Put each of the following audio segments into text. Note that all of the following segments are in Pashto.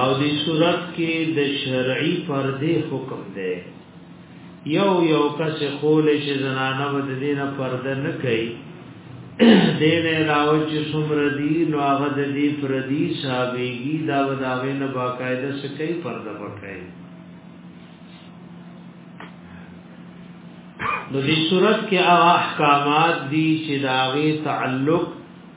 او دې صورت کې د شرعي پردې حکم دی یو یو کس خول چې زنانه ود دینه پرده نه کوي دین علاوه چې څومره دی نو هغه د دې پردي صاحبېږي دا وداوی نه باقاعده سکه پرده پکړي نو دې صورت کې هغه احکامات دي چې داغه تعلق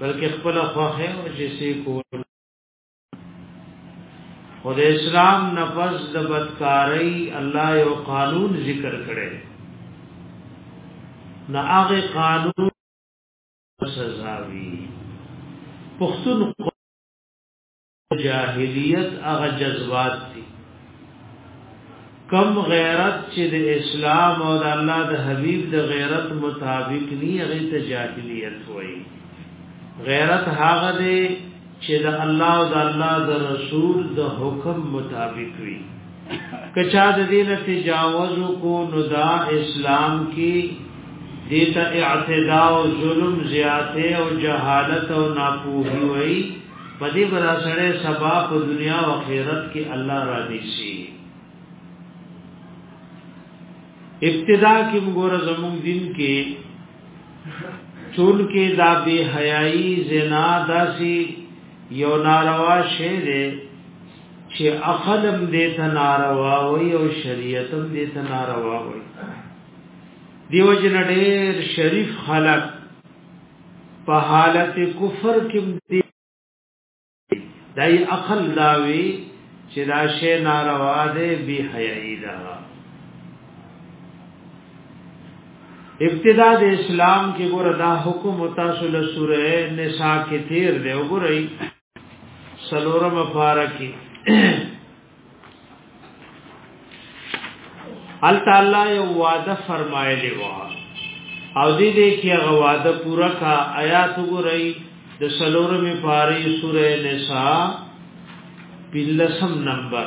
بلکې خپل خوخه او چې سي کول خو د اسلام نفس د بدکاری الله یو قانون ذکر کړي نه هغه قانون سزاوي پښتون جاهلیت هغه جذبات دي کم غیرت چې د اسلام او د الله د حبیب د غیرت مطابق نه هغه ته جاهلیت وایي غیرت هغه دی چې د الله او د الله د رسول د حکم مطابق وي کچا د دې نه تجاوز کو نو دا اسلام کې دیتا اعتداء او ظلم زیاته او جهالت او ناپوهی وایي په دې برا سره سبا په دنیا او آخرت کې الله را دي شي ابتدا کې موږ زموږ دین کې چون کې دا به حیايي زنا داسي یو ناروا شی دی چې اخلم دې ته ناروا وي او شریعتم دې ته ناروا وي دیو جن ډېر شریف خلک په حالت کفر کې دی دای عقل داوی چې دا شی ناروا دی بی حیاي ده ابتدا د اسلام کې ګور دا حکم تاسو له سوره نساء کې تیر دی وګورئ سلورم پارکی ال تعالی یو وعده فرمایلی و او دې دې کې هغه وعده پورا کا آیات وګورئ د سلورم پاری سوره نساء بلسم نمبر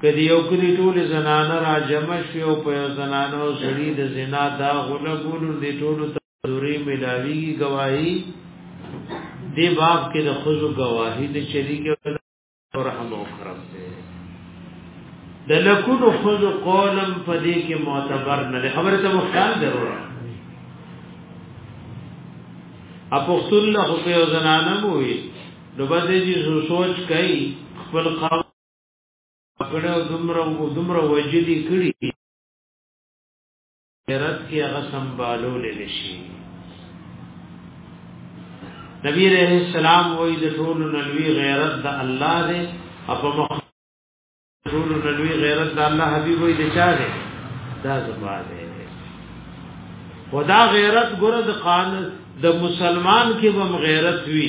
کدی یو کلی ټول زنانه را جمع شي او په زنانه او سړي د زنا دا غله ګول دي ټول تذوري ملاوي گواہی دی باب کې د خزو گواہی د شریکه رحم او کرم دی د لکونو خزو قولم په دې کې معتبر نه خبره ته مختال ضرور اپوستل له خو په زنانه وي نو باندې چې سوچ کوي خپل قوم کړه دومره او دومره وجدي کړي رات کې هغه سمبالو لشي نبی رحم السلام وې د ټول نلوي غیرت د الله دې اپ مخ ټول نلوي غیرت د الله حبيب وې د چا دې دا زما دې خدا غیرت ګره د قانون د مسلمان کې بم غیرت وی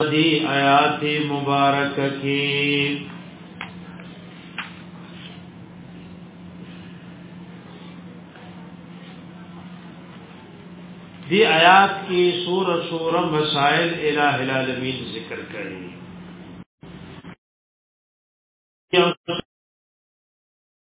دی آیات مبارک کی دی آیات کی سور سور مسائل الہ العالمین ذکر کری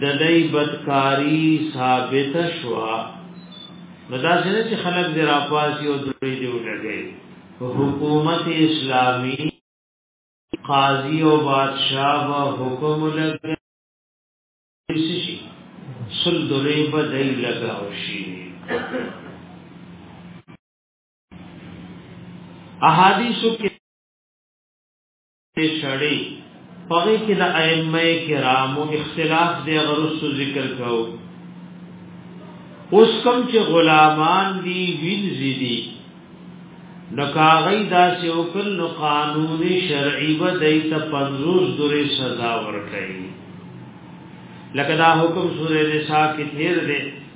ددای بدکاری ثابت شوا نو دا څنګه چې خلک دې راپاسي او دوی دې ولګي حکومت اسلامی قاضی او بادشاہ و حکم لګي شي سل درې په دای لګاو شي احادیث کې شړی پغی کې د ائمه کرامو اختلاف دی غرسو ذکر کو اوس کم چې غلامان دی وینځي دي نو کاغی دا سی وکل نو قانون شرعی و دیتا پنزوز دوری سزا ورکی لکه دا حکم سور نساء کی تیر دی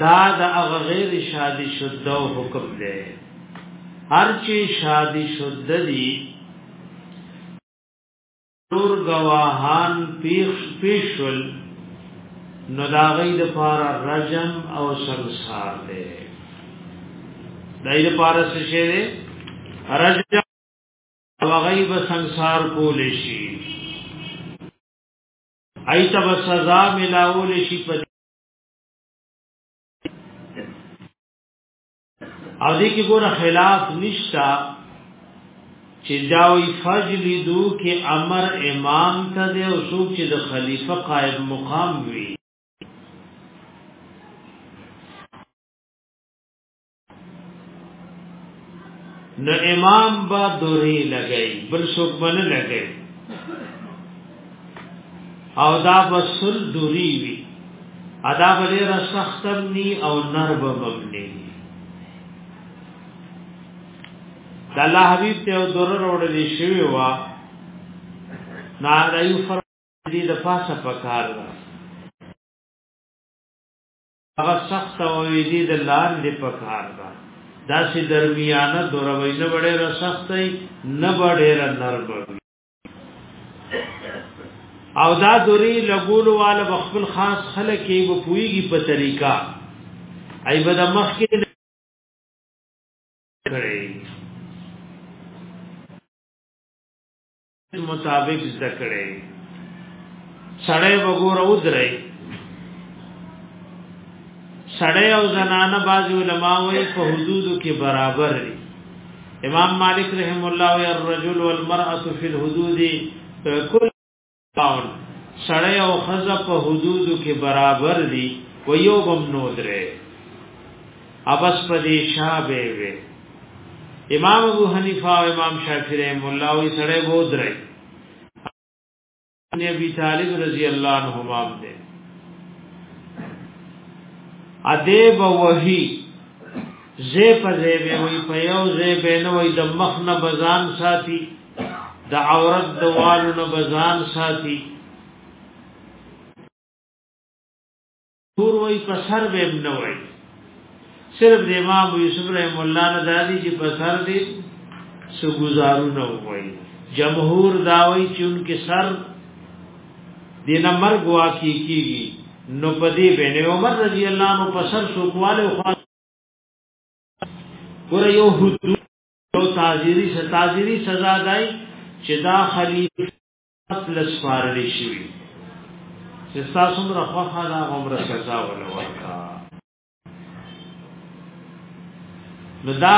دا د هغه غیر شادي شده او حکم دی هر چې شادي شده دي نور گواهان پیش پیشل نو دا غي د پارا رجم او سنسار دی دای د پارا څه شی دی رجم او غیب سنگسار کول شي ایت به سزا ملاول شي په او دې کې ګوره خلاف نشتا چې داوی فجل دو کې امر امام ته دی او څوک چې د خلیفہ قائد مقام وي نو امام با دوری لګی بل څوک باندې لګی او دا بسل دوری وی ادا بلې را سختم نی او نرم بمنی د الله حبیب ته او درر وړلې شوی وا نا دایو فرمایي د پاسه پکار ده هغه سخت او ویدی د لاندې په کار ده دا چې درمیانه دوروي نه وړه را سختي نه وړه را نرم او دا دوری لګول والا بخل خاص خلک یې په پویږي په طریقہ ای بد مخ کې کړی مطابق زده کړي سړی وګوره ودرې سړی او زنانه باز علماء وي په حدودو کې برابر دي امام مالک رحم الله وی الرجل والمرأه فی الحدود کل قول سړی او خزه په حدودو کې برابر دي و یو بم نو درې ابس په دې شابه وي امام ابو حنیفه او امام شافعی رحم الله وی سره وو درې نبی طالب رضی الله عنهما دې ادیب وحی زی په زی به وی په یو زی به نه وی د مخ نه بزان ساتي د عورت د والو نه بزان ساتي تور وای په سر به نه وای صرف د امام یوسف رحم الله نه دادی چې په سر دې سو گزارو نه وای جمهور داوی چې ان کې سر دینه مرګ واقع کیږي نو پدی بین عمر رضی اللہ عنہ پسر سوکواله خو ور یو حدود یو تعزیری ستازیری سزا دای چې دا خلیفہ خپل سپارل شي چې تاسو مر خوخه دا عمر سزا ولا ورکا نو دا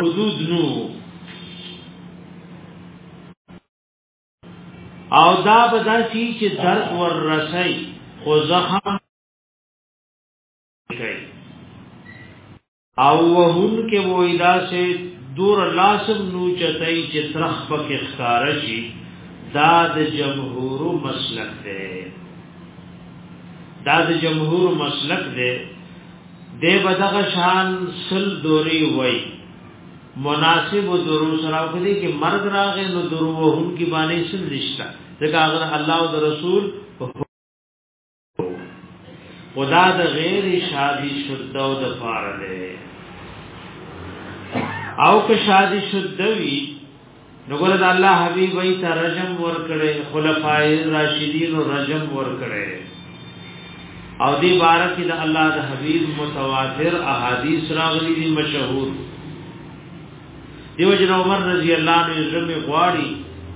حدود نو او دا بدا سی چې درد ور رسي خو زخم او وهن کې وای دا سه دور لاسم نو چتای چې ترخ پکې ښکار شي دا د جمهور مسلک دی دا د جمهور مسلک دی د بدغه شان سل دوری وای مناسب و درو سراو کدی که مرد راغه نو درو و هم کی بانی سن نشتا ځکه هغه الله او رسول خدا د غیر شادي شده او د پاره ده او که شادي شده وي نو ګره د الله حبيب وي ته رجم ور کړې خلفای راشدین رجم ور کړې او دې بارک کې د الله د حبيب متواتر احاديث راغلي دي مشهور دیو جن عمر رضی الله عنه زمي غواړي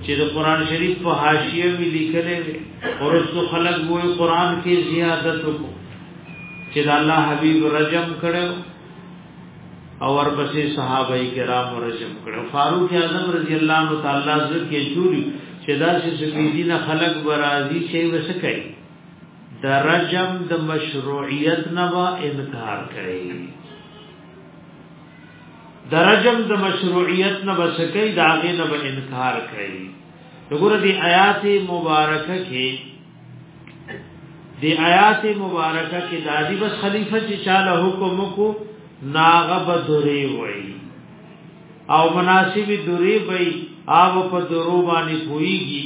چې د قران شریف په حاشیه می لیکلې ورسو خلق وې قران کې زیادت وکړو چې د الله حبیب رجم کړو او ورپسې صحابه کرام رجم کړو فاروق اعظم رضی الله عنه تعالی ذکر جوړي چې دا چې سپیدی نه خلق برازي شي وسکړي د رجم د مشروعیت نه انکار کړي درجم د مشروعیت نه بسکی دا غي نه به انکار کوي وګوره دی آیات مبارکه کې دی آیات مبارکه کې د علی بس خلیفہ چې چاله حکم کو ناغب دوری وای او مناسب دوری وای او په درو باندې پويږي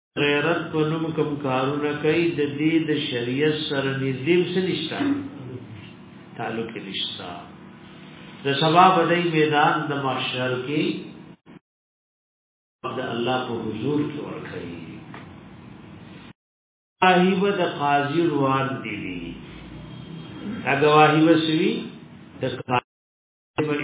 غیرت په نوم کوم کارونه کوي د دې د شریعت سره نږدې څه نشته تعلق نشته د سبا بدای میدان د محشر کې د الله په حضور کې ورکړي صاحب د قاضي روان دي دي هغه واهي وسوي د قاضي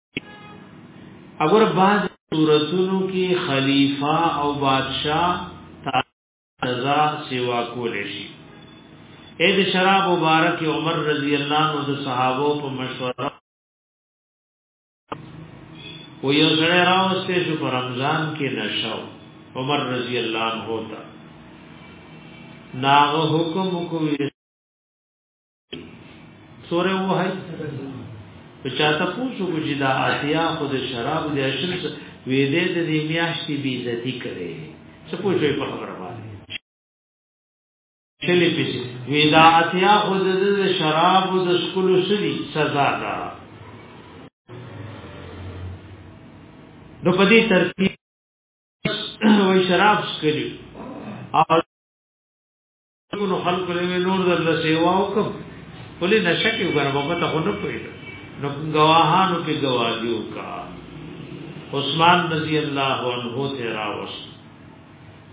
اگر بعض صورتونو کې خلیفہ او بادشاہ تازه سیوا کول شي اې د شراب مبارک عمر رضی الله عنه د صحابه په مشوره و یو سره راوسته شو په رمضان کې نشو عمر رضی الله عنه ہوتا ناغه حکم کوي سوره وای په چاته پوښو چې دا اتیا خو د شراب د اشل وې دې د دې میاشتې بي عزتي کړي څه پوښوي په خبره باندې چلې پېږي وې دا اتیا خو د شراب د سکول سړي سزا ده نو په دې ترتیب وای شراب سکلی او نو خلق له نور در سیوا وکم ولې نشه کې وګره بابا ته خو نه پوهې نو گواهانو په گواهی وکا عثمان رضی الله عنه ته راوس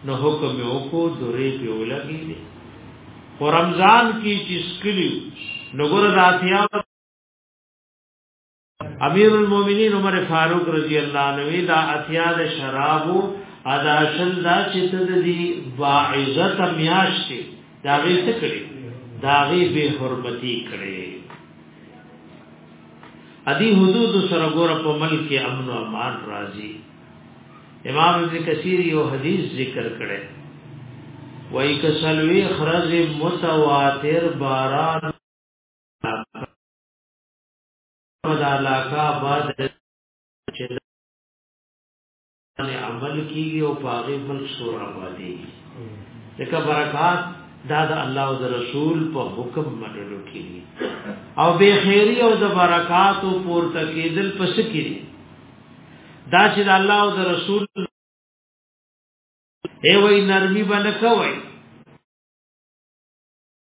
نو حکم یو کو درې په ولګي دي په رمضان کې چې سکلی نو ګور راتیا امیر المؤمنین عمر فاروق رضی الله عنه دا اتیا د شرابو ادا شل دا چې تد دی باعزت میاشتې دا غي څه کړی دا غي به حرمتي کړی ادي حدود سره ګور په ملک امن او امان راځي امام ابن کثیر یو حدیث ذکر کړي وای کسلوی خرز متواتر باران په دا علاقه آباد چې باندې عمل کیږي او پاغي بل سور آبادي لکه برکات دا د الله او د رسول په حکم منلو کیږي او به خیری او د برکات او پورته کېدل پس کیږي دا چې د الله او د رسول ای وای نرمي باندې کوي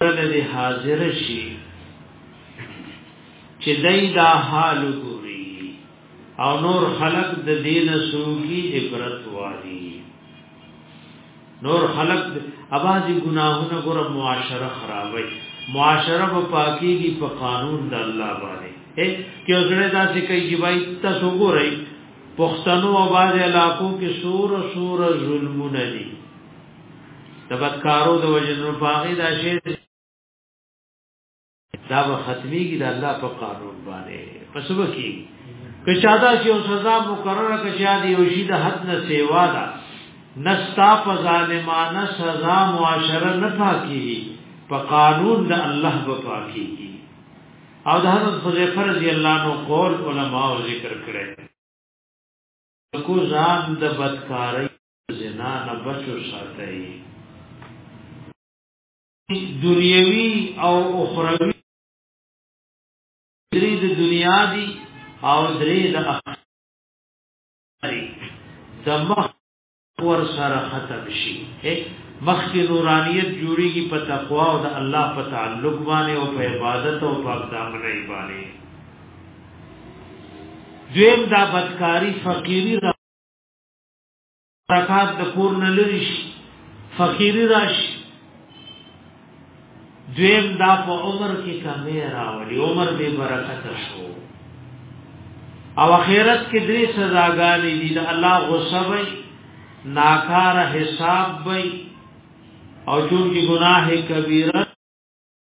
کله دې حاضر شي چې دای دا حال ګوري او نور خلق د دین سوګي عبرت واري نور خلق اباځي ګناهونه ګور معاشره خرابوي معاشره په پاکي دي په قانون د الله باندې اے کې اوسړه داسې کوي چې بای تاسو ګورئ پښتنو او باز علاقو کې سور سور ظلمونه دي د بدکارو د وجنو پاغي دا شی دا به ختميږي د الله په قانون باندې پس وکي که چاته چې سزا مقرره کړي یاد یو شی د حد نه سیوا ده نستا په ظالمانه سزا معاشره نه پاکي په قانون د الله به پاکي او د حضرت حذیفه رضی الله عنه قول علما ذکر کړي کو ځان د بدکارۍ زنا نه بچو ساتي دنیوي او اخروی درې د دنیا دي او درې د اخري د مخ ور سره ختم شي مخکې نورانیت جوړیږي په تقوا او د الله په تعلق باندې او په عبادت او په دامنۍ باندې دویم دا بدکاری فقیری را زکات د کور نه لری شي فقيري راشي دویم دا په عمر کې کمی راوړي عمر به برکت شو او اخرت کې درې سزاګانې دي د الله غصه وي ناکار حساب وي او چون کې گناه کبیره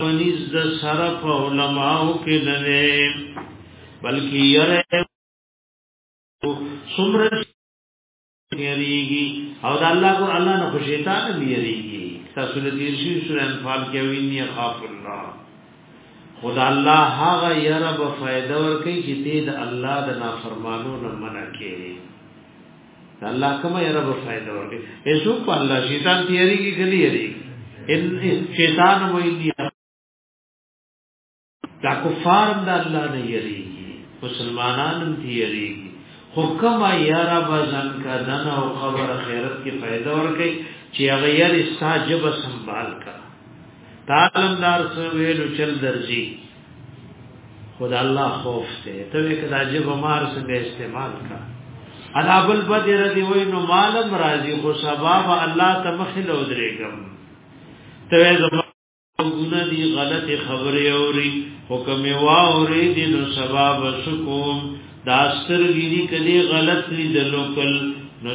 پنیز د سره په علماو کې نه دی بلکې یره سمره یریږي او د الله کو الله نه خوشیتا نه یریږي تاسو د دې شی سورې انفال کې ویني خاف الله خدا الله هغه یره به فائدہ ورکړي چې دې د الله د نافرمانو نه منع کړي الله کومه یره به فائدہ ورکړي ایسو په الله شیطان تیاری کې غلي یری ان شیطان مو یې دا کفار د الله نه یری مسلمانان هم تیاری خو کما یرا بزن کا دن او خبر خیرت کې فائدہ ورکړي چې هغه یې ساجب سنبال کا تعلمدار سره ویلو چل درځي خدا الله خوف ته ته وې کدا جب مار سره به استعمال کا انا بل بدر دی وې نو مالم راضي خو سبب الله ته مخلو درېګم ته زما ګونه دی غلط خبره اوري حکم واوري دي نو سبب سکوم داستر ګيري کدي غلط لیدلو کل نو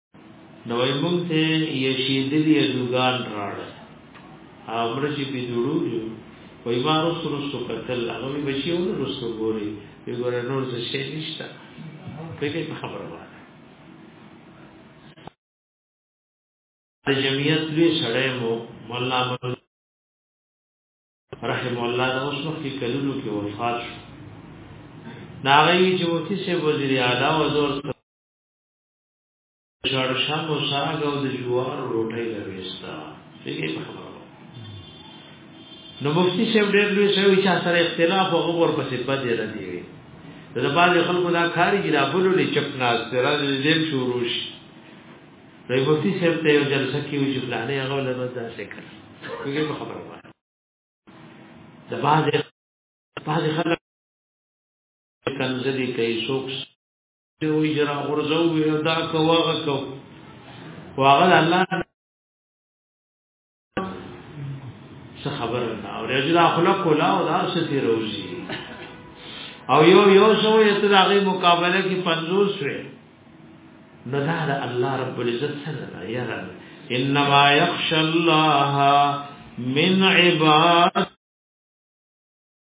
نو وای مونږ ته یې شیدلی دوغان راړ امر چې په جوړو جو وای ما رسو رسو قتل هغه به بچیو نو رسو ګوري یو ګور نور څه شي نشته په دې خبره وایي د جمعیت لوی سړی مو مولا رحم الله دا اوس وخت کې کلونو کې وفات شو ناغي چې وتی سه وزیر اعلی وزور چارشنبه ساګ او د جوار روټۍ لويستا دغه په خبره نو مفتی صاحب ډېر لوی شوی چې سره اختلاف او غور په سبب دی ردی وي د باز خلکو دا کاری چې دا بلو لې چپ ناز تر دې شروع شي نو مفتی صاحب ته یو جلسه کې وجه فلانه هغه له بس دا څه کړ کومه په خبره وای د باز باز خلک کنځلي کوي څوک دی وی جرا غرزو به دا کو هغه کو واغل الله څه خبر نه او رجل اخلاق کولا او دار ستي روزي او یو یو شو یته دغه مقابله کې 50 وې نو دا د الله رب العزت سره یا رب انما يخشى الله من عباد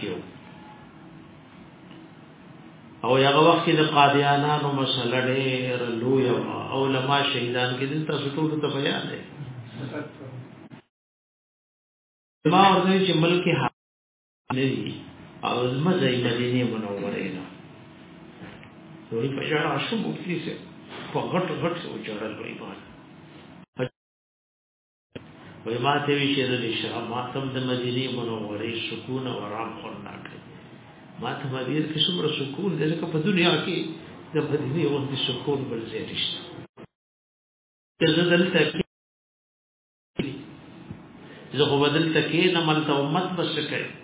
کیو او هغه وخت کې د قادیانانو مسله ډېر لوی او علما شهیدان کې دي تاسو ټول ته بیان دی ما ورته چې ملک نه دي او مزه یې مدینه منوره نه دوی په جړا شو مفتی سه په غټ غټ سوچړل وای باندې وای ما ته وی شهر دې شه ما تم د مدینه منورې سکون او آرام خورنا کړ ما ته مدیر کې څومره سکون دې ځکه په دنیا کې د مدینه او د سکون بل ځای نشته زه دلته کې زه بدل تکې نه ملته امت بس کوي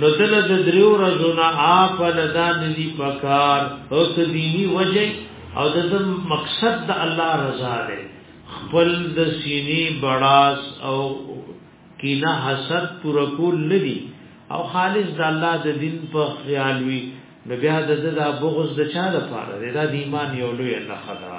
نو دل د دریو ورځو نه اپ لدا ندی پکار او ته دینی وجه او د مقصد د الله رضا ده خپل د سینې بڑاس او کینه حسد پر کول ندی او خالص د الله د دین په خیال وی نو بیا د د بغض د چا لپاره دا د ایمان یو لوی نه خدا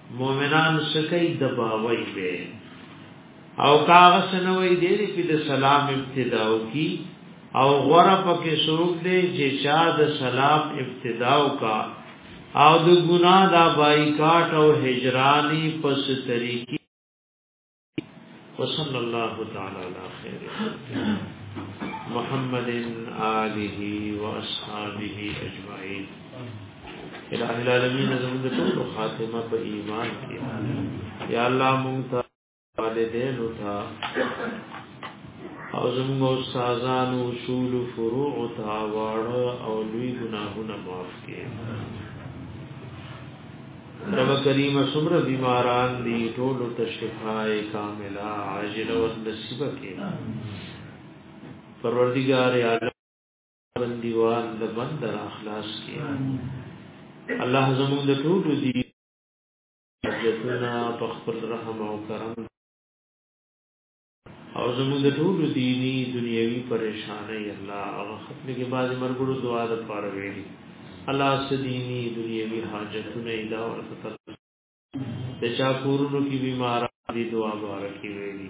مومنان سکی دباوی بے او کاغه سنوي دې په د سلام ابتدا کی او غره پکې سوق دې چې چا د سلام ابتدا کا او د ګنا دا بایکاټ او هجرانی پس طریقې وصلى الله تعالى على خير محمد آله وأصحابه أجمعين الہ العالمین زموږ ټول خاتمه په ایمان کې یا الله مونږ ته والدین او تا او زموږ استادان او اصول فروع او تا واړه او لوی ګناهونه معاف کړي رب کریم سمر بیماران دی ټول ته شفای کاملا عاجل و نصیب کې پروردگار عالم بندیوان د بندر اخلاص کیا الله زمون د ټول دی حاجتنا په خپل رحم او کرم او زموږ د ټول دینی دنیوي پریشانای الله هغه ختم کې بعد مرګړو دعا د پاره ویلي الله سدینی دنیوي حاجتونه ادا ورته تر د چا کورونو کې بیمار دي دعا بارکی ویلي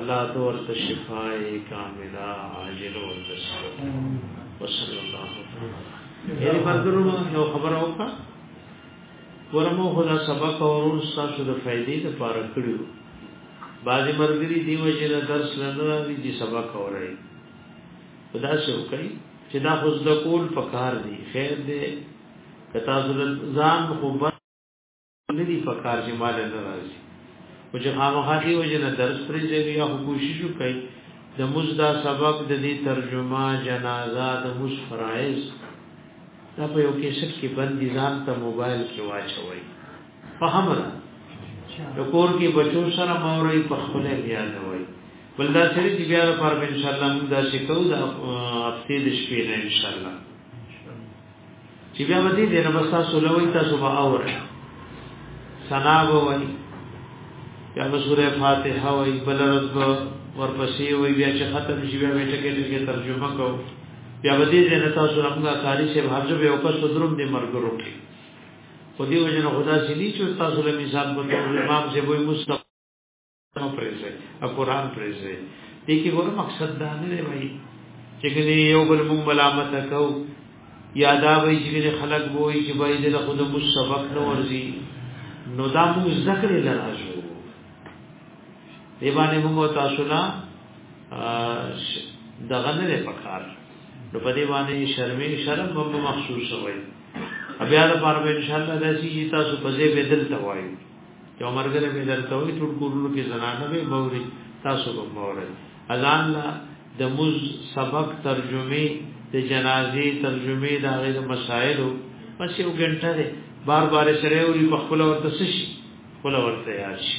الله تو ورته شفای کامله عاجل ورته وصلی الله تعالی یعنی مرګړو یو خبر اوکا ورمو خدا سبق اورول تاسو د فائدې لپاره کړو بعضی مرګري دی وجه نه درس نه راځي چې سبق اوري خدا سو کوي چې دا خو د کول پکار دی خیر دې کتا ځان خو نه دی پکار چې مال نه راځي او چې خامخا دی وجه نه درس پرې ځای یا کوشش وکړي د مزدا سبق د دې ترجمه جنازه د مش فرایز دا په یو کیسټ کې بندي ځان ته موبایل کې واچوي فهم ده د کور کې بچو سره موري په خپل بیا نه وای بل دا سری چې بیا پر ان شاء الله موږ دا شي کوو دا هفته د شپې نه ان شاء الله چې بیا به دې نه بس تاسو لوي تاسو به اور سنا به وای یا به سوره فاتحه وای بل رب ورپسې وای بیا چې ختم شي بیا به ټکې ټکې ترجمه کوو بیا به دې نه تاسو رنګا کاری شه هر جو به او کس دروم دې مرګ روکي خو دې وجه نه خدا سي نه چې تاسو له مثال په تور امام سي وې مستقیم نو پرېږي او قران پرېږي دې کې ور مقصد دا نه دی وایي چې کني یو بل مونږ ملامت کو یادا وایي چې خلک وایي چې بای دې له خود مو سبق نه ورزي نو دا مو ذکر لراجو دی باندې موږ تاسو نه دغه نه دی پکار نو په دې باندې شرمې شرم هم مخصوص وي بیا د پاره به ان شاء الله داسي چې تاسو په دې بدل ته وایي چې عمرګره به درته وي ټول کورونو کې زنانه به موري تاسو به موري اذان لا د مز سبق ترجمه د جنازې ترجمه د هغه مسائل پس یو غنټه ده بار بار سره وي په خپل ورته شي خپل ورته یاد شي